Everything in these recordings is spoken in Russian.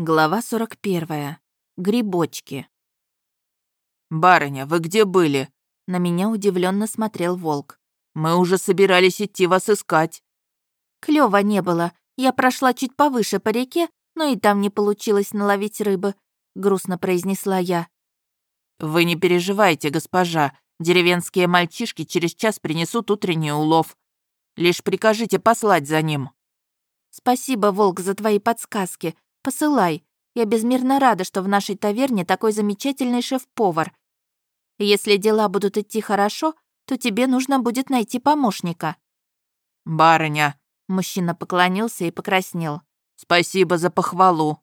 Глава 41. Грибочки. «Барыня, вы где были?» На меня удивленно смотрел волк. «Мы уже собирались идти вас искать». Клёва не было. Я прошла чуть повыше по реке, но и там не получилось наловить рыбы», — грустно произнесла я. «Вы не переживайте, госпожа. Деревенские мальчишки через час принесут утренний улов. Лишь прикажите послать за ним». «Спасибо, Волк, за твои подсказки. Посылай. Я безмерно рада, что в нашей таверне такой замечательный шеф-повар. Если дела будут идти хорошо, то тебе нужно будет найти помощника». «Барыня», — мужчина поклонился и покраснел. «Спасибо за похвалу».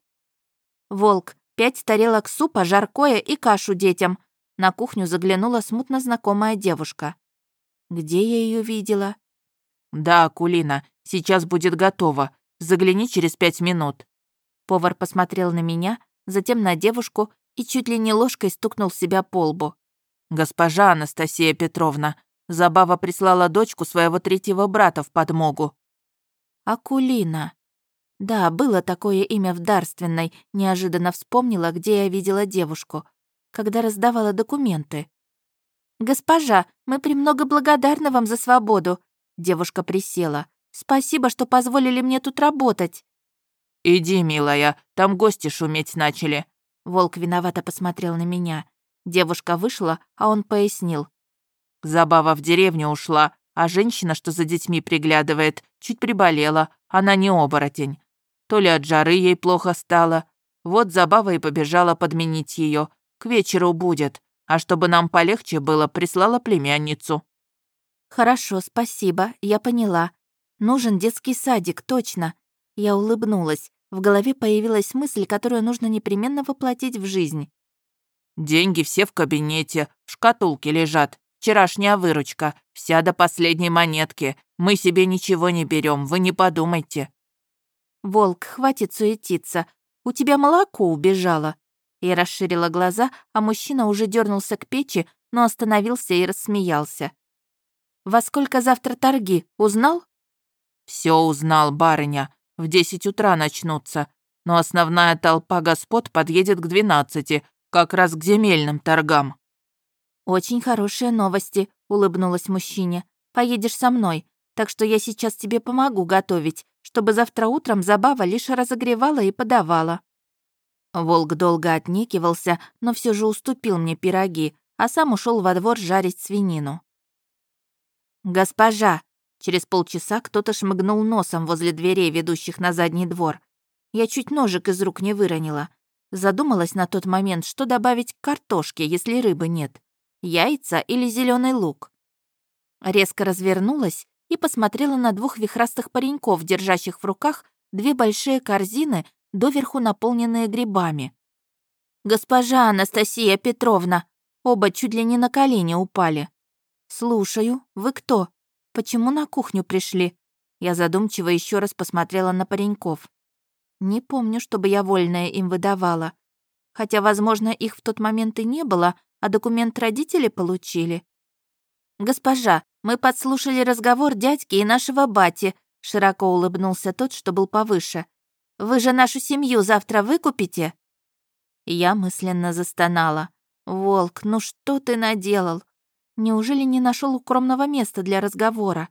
«Волк, пять тарелок супа, жаркое и кашу детям». На кухню заглянула смутно знакомая девушка. Где я ее видела? «Да, Кулина, сейчас будет готово. Загляни через пять минут». Повар посмотрел на меня, затем на девушку и чуть ли не ложкой стукнул себя по лбу. «Госпожа Анастасия Петровна, Забава прислала дочку своего третьего брата в подмогу». «Акулина». Да, было такое имя в Дарственной, неожиданно вспомнила, где я видела девушку, когда раздавала документы. «Госпожа, мы премного благодарны вам за свободу», — девушка присела. «Спасибо, что позволили мне тут работать». «Иди, милая, там гости шуметь начали». Волк виновато посмотрел на меня. Девушка вышла, а он пояснил. Забава в деревню ушла, а женщина, что за детьми приглядывает, чуть приболела. Она не оборотень. То ли от жары ей плохо стало. Вот Забава и побежала подменить ее. К вечеру будет. А чтобы нам полегче было, прислала племянницу. «Хорошо, спасибо, я поняла. Нужен детский садик, точно». Я улыбнулась. В голове появилась мысль, которую нужно непременно воплотить в жизнь. «Деньги все в кабинете, в шкатулке лежат. Вчерашняя выручка, вся до последней монетки. Мы себе ничего не берем, вы не подумайте». «Волк, хватит суетиться. У тебя молоко убежало». Я расширила глаза, а мужчина уже дернулся к печи, но остановился и рассмеялся. «Во сколько завтра торги, узнал?» Все узнал, барыня. В десять утра начнутся, но основная толпа господ подъедет к двенадцати, как раз к земельным торгам». «Очень хорошие новости», — улыбнулась мужчине. «Поедешь со мной, так что я сейчас тебе помогу готовить, чтобы завтра утром забава лишь разогревала и подавала». Волк долго отнекивался, но все же уступил мне пироги, а сам ушел во двор жарить свинину. «Госпожа!» Через полчаса кто-то шмыгнул носом возле дверей, ведущих на задний двор. Я чуть ножик из рук не выронила. Задумалась на тот момент, что добавить к картошке, если рыбы нет. Яйца или зеленый лук. Резко развернулась и посмотрела на двух вихрастых пареньков, держащих в руках две большие корзины, доверху наполненные грибами. «Госпожа Анастасия Петровна!» Оба чуть ли не на колени упали. «Слушаю. Вы кто?» Почему на кухню пришли?» Я задумчиво еще раз посмотрела на пареньков. Не помню, чтобы я вольная им выдавала. Хотя, возможно, их в тот момент и не было, а документ родители получили. «Госпожа, мы подслушали разговор дядьки и нашего бати», широко улыбнулся тот, что был повыше. «Вы же нашу семью завтра выкупите?» Я мысленно застонала. «Волк, ну что ты наделал? Неужели не нашел укромного места для разговора?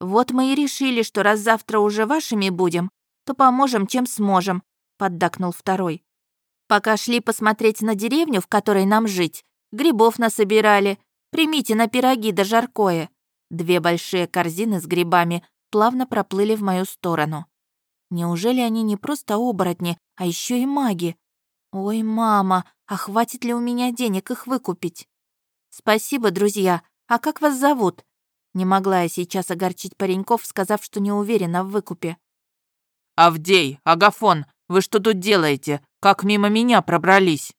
Вот мы и решили, что раз завтра уже вашими будем, то поможем, чем сможем, поддакнул второй. Пока шли посмотреть на деревню, в которой нам жить, грибов насобирали. Примите на пироги да жаркое. Две большие корзины с грибами плавно проплыли в мою сторону. Неужели они не просто оборотни, а еще и маги? Ой, мама, а хватит ли у меня денег их выкупить? «Спасибо, друзья. А как вас зовут?» Не могла я сейчас огорчить пареньков, сказав, что не уверена в выкупе. «Авдей, Агафон, вы что тут делаете? Как мимо меня пробрались?»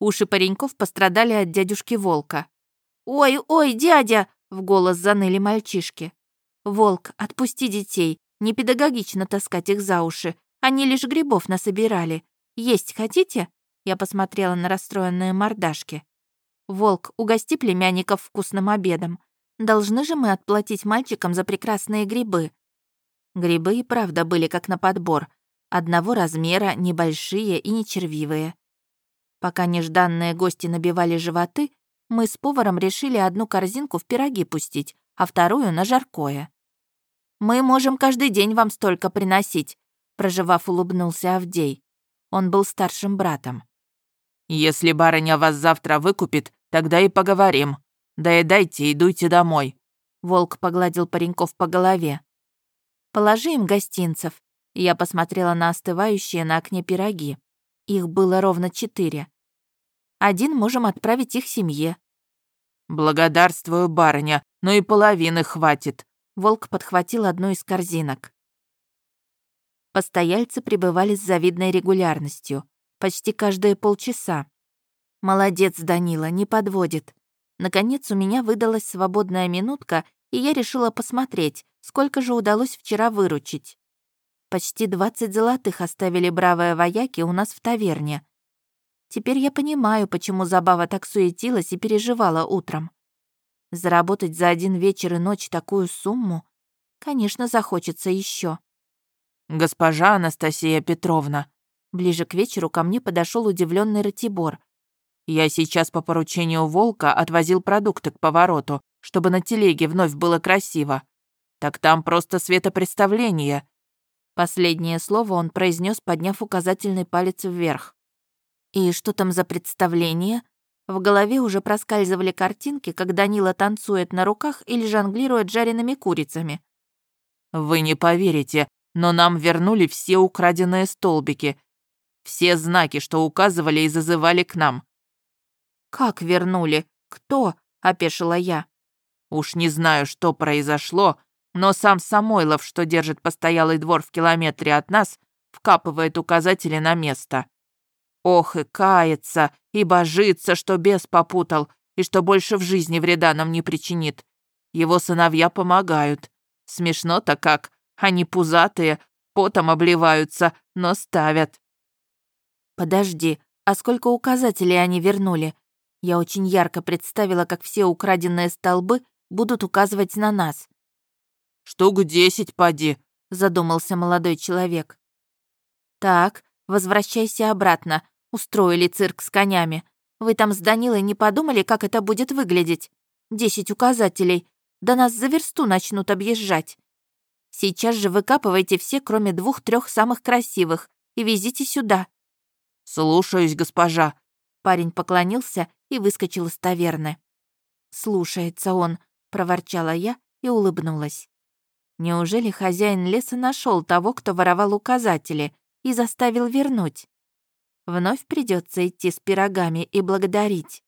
Уши пареньков пострадали от дядюшки Волка. «Ой, ой, дядя!» — в голос заныли мальчишки. «Волк, отпусти детей. Не педагогично таскать их за уши. Они лишь грибов насобирали. Есть хотите?» Я посмотрела на расстроенные мордашки. «Волк, угости племянников вкусным обедом. Должны же мы отплатить мальчикам за прекрасные грибы». Грибы и правда были как на подбор. Одного размера, небольшие и нечервивые. Пока нежданные гости набивали животы, мы с поваром решили одну корзинку в пироги пустить, а вторую на жаркое. «Мы можем каждый день вам столько приносить», проживав, улыбнулся Авдей. Он был старшим братом. «Если барыня вас завтра выкупит, тогда и поговорим. Доедайте и дуйте домой». Волк погладил пареньков по голове. «Положи им гостинцев». Я посмотрела на остывающие на окне пироги. Их было ровно четыре. Один можем отправить их семье. «Благодарствую, барыня, но и половины хватит». Волк подхватил одну из корзинок. Постояльцы пребывали с завидной регулярностью, почти каждые полчаса. Молодец, Данила, не подводит. Наконец у меня выдалась свободная минутка, и я решила посмотреть, сколько же удалось вчера выручить. Почти 20 золотых оставили бравые вояки у нас в таверне. Теперь я понимаю, почему Забава так суетилась и переживала утром. Заработать за один вечер и ночь такую сумму, конечно, захочется еще. «Госпожа Анастасия Петровна». Ближе к вечеру ко мне подошел удивленный Ратибор. «Я сейчас по поручению Волка отвозил продукты к повороту, чтобы на телеге вновь было красиво. Так там просто светопредставление». Последнее слово он произнес, подняв указательный палец вверх. «И что там за представление?» В голове уже проскальзывали картинки, как Данила танцует на руках или жонглирует жареными курицами. «Вы не поверите, но нам вернули все украденные столбики. Все знаки, что указывали и зазывали к нам». «Как вернули? Кто?» — опешила я. «Уж не знаю, что произошло, но сам Самойлов, что держит постоялый двор в километре от нас, вкапывает указатели на место. Ох и кается, и божится, что бес попутал, и что больше в жизни вреда нам не причинит. Его сыновья помогают. Смешно-то как, они пузатые, потом обливаются, но ставят. Подожди, а сколько указателей они вернули? Я очень ярко представила, как все украденные столбы будут указывать на нас. «Штук десять, поди», — задумался молодой человек. «Так, возвращайся обратно. Устроили цирк с конями. Вы там с Данилой не подумали, как это будет выглядеть? Десять указателей. Да нас за версту начнут объезжать. Сейчас же выкапывайте все, кроме двух-трех самых красивых, и везите сюда». «Слушаюсь, госпожа». Парень поклонился и выскочил из таверны. «Слушается он», — проворчала я и улыбнулась. Неужели хозяин леса нашел того, кто воровал указатели, и заставил вернуть? Вновь придется идти с пирогами и благодарить.